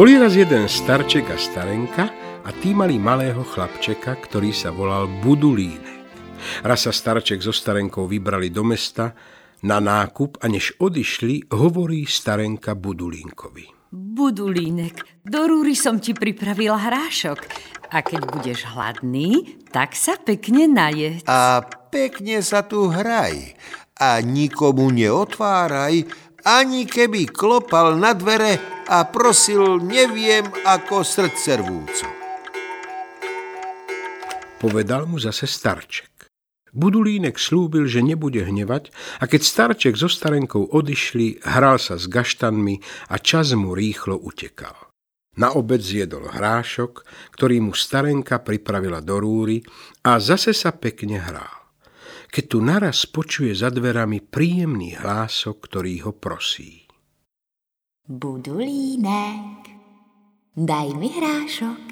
Boli raz jeden starček a starenka a tí mali malého chlapčeka, ktorý sa volal Budulínek. Raz sa starček so starenkou vybrali do mesta na nákup a než odišli, hovorí starenka Budulínkovi. Budulínek, do rúry som ti pripravila hrášok. A keď budeš hladný, tak sa pekne najedz. A pekne sa tu hraj. A nikomu neotváraj, ani keby klopal na dvere a prosil neviem ako srdce rvúco. Povedal mu zase starček. Budulínek slúbil, že nebude hnevať a keď starček so starenkou odišli, hral sa s gaštanmi a čas mu rýchlo utekal. Na obed zjedol hrášok, ktorý mu starenka pripravila do rúry a zase sa pekne hral keď tu naraz počuje za dverami príjemný hlások, ktorý ho prosí. Budulínek, daj mi hrášok,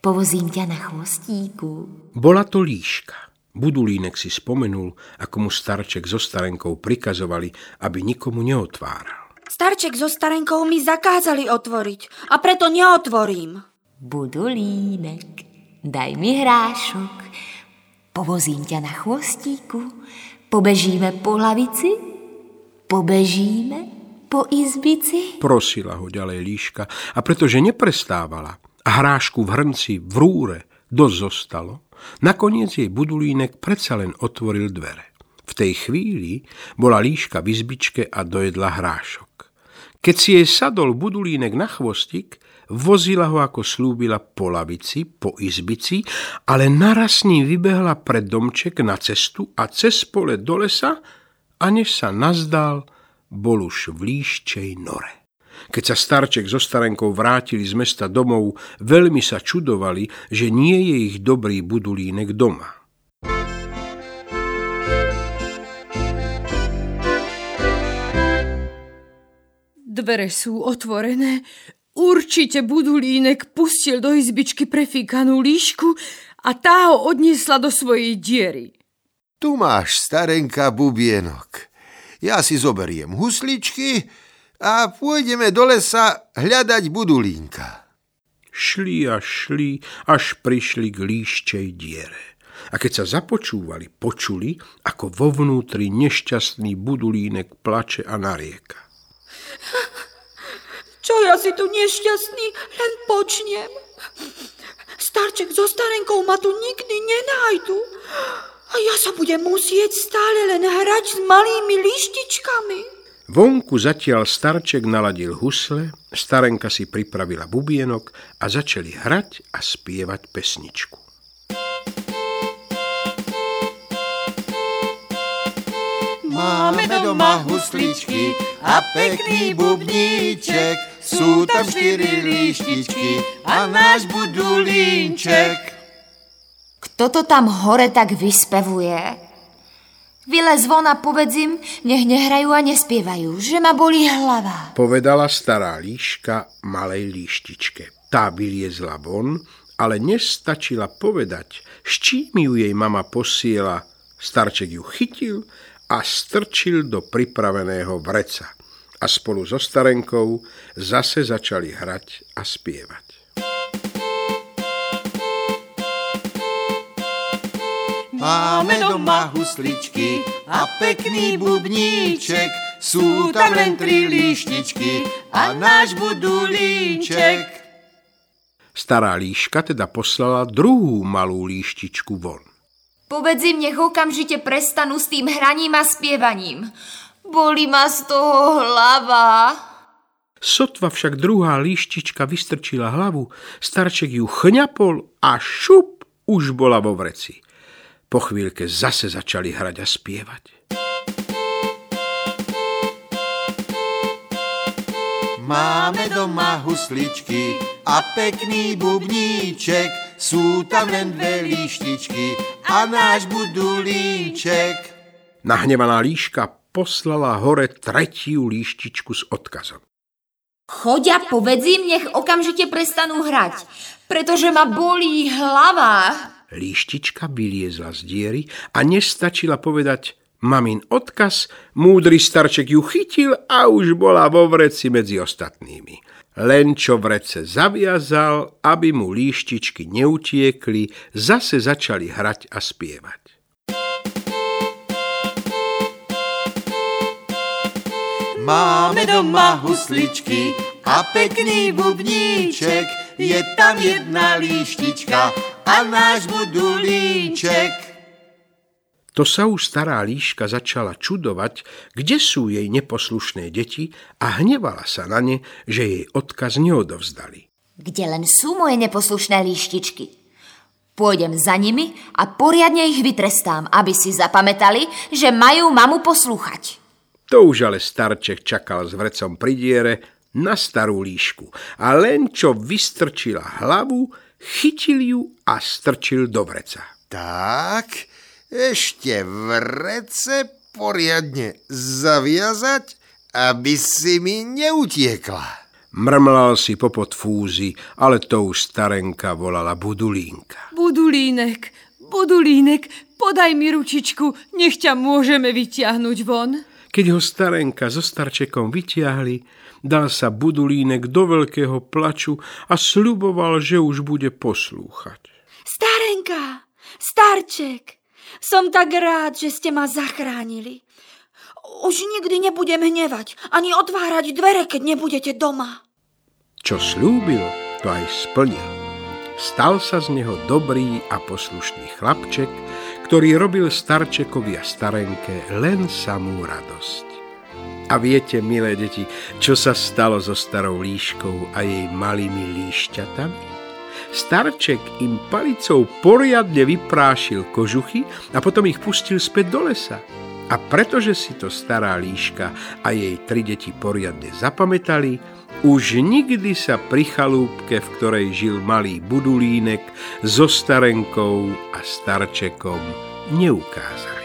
povozím ťa na chvostíku. Bola to líška. Budulínek si spomenul, ako mu starček so starenkou prikazovali, aby nikomu neotváral. Starček so starenkou mi zakázali otvoriť a preto neotvorím. Budulínek, daj mi hrášok, Povozím ťa na chvostíku, pobežíme po hlavici, pobežíme po izbici. Prosila ho ďalej líška a pretože neprestávala a hrášku v hrnci v rúre dosť zostalo, nakoniec jej budulínek predsa len otvoril dvere. V tej chvíli bola líška v izbičke a dojedla hrášok. Keď si jej sadol budulínek na chvostík, Vozila ho, ako slúbila, po lavici, po izbici, ale naraz ním vybehla pred domček na cestu a cez pole do lesa, a než sa nazdal, bol už v líščej nore. Keď sa starček so starenkou vrátili z mesta domov, veľmi sa čudovali, že nie je ich dobrý budulínek doma. Dvere sú otvorené, Určite Budulínek pustil do izbičky prefíkanú líšku a tá ho odniesla do svojej diery. Tu máš, starenka bubienok. Ja si zoberiem husličky a pôjdeme do lesa hľadať Budulínka. Šli a šli, až prišli k líščej diere. A keď sa započúvali, počuli, ako vo vnútri nešťastný Budulínek plače a narieka. Čo ja si tu nešťastný len počnem? Starček so starenkou ma tu nikdy nenájdu. A ja sa budem musieť stále len hrať s malými lištičkami. Vonku zatiaľ starček naladil husle, starenka si pripravila bubienok a začali hrať a spievať pesničku. Máme doma husličky a pekný bubníček, sú tam štyri líštičky a náš budulínček. Kto to tam hore tak vyspevuje? Vylez von a povedz im, nech nehrajú a nespievajú, že ma bolí hlava. Povedala stará líška malej líštičke. Tá vyliezla von, ale nestačila povedať, s čím ju jej mama posiela. Starček ju chytil a strčil do pripraveného vreca a spolu so starenkou zase začali hrať a spievať. Máme doma husličky a pekný bubníček, sú tam len tri líštičky a náš budulíček. Stará líška teda poslala druhú malú líštičku von. Povedz im, nech okamžite prestanú s tým hraním a spievaním. Boli ma z toho hlava. Sotva však druhá líštička vystrčila hlavu, starček ju chňapol a šup už bola vo vreci. Po chvíľke zase začali hrať a spievať. Máme doma husličky a pekný bubníček, sú tam len dve líštičky a náš budulíček. Nahnevaná líška poslala hore tretiu líštičku s odkazom. Chodia, povedz im, nech okamžite prestanú hrať, pretože ma bolí hlava. Líštička vyliezla z diery a nestačila povedať mamin odkaz, múdry starček ju chytil a už bola vo vreci medzi ostatnými. Len čo vrece zaviazal, aby mu líštičky neutiekli, zase začali hrať a spievať. Máme doma husličky a pekný bubníček, je tam jedna líštička a náš budulíček. To sa už stará líška začala čudovať, kde sú jej neposlušné deti a hnevala sa na ne, že jej odkaz neodovzdali. Kde len sú moje neposlušné líštičky? Pôjdem za nimi a poriadne ich vytrestám, aby si zapamätali, že majú mamu poslúchať. To už ale starček čakal s vrecom pri diere na starú líšku a len čo vystrčila hlavu, chytil ju a strčil do vreca. Tak, ešte vrece poriadne zaviazať, aby si mi neutiekla. Mrmlal si popod fúzy, ale to už starenka volala Budulínka. Budulínek, Budulínek, podaj mi ručičku, nech ťa môžeme vyťahnuť von. Keď ho starenka so starčekom vyťahli, dal sa Budulínek do veľkého plaču a sľuboval, že už bude poslúchať. Starenka, starček, som tak rád, že ste ma zachránili. Už nikdy nebudem hnevať, ani otvárať dvere, keď nebudete doma. Čo slúbil, to aj splnil. Stal sa z neho dobrý a poslušný chlapček, ktorý robil starčekovi a starenke len samú radosť. A viete, milé deti, čo sa stalo so starou líškou a jej malými líšťatami? Starček im palicou poriadne vyprášil kožuchy a potom ich pustil späť do lesa. A pretože si to stará líška a jej tri deti poriadne zapamätali, už nikdy sa pri chalúbke, v ktorej žil malý budulínek, so starenkou a starčekom neukázali.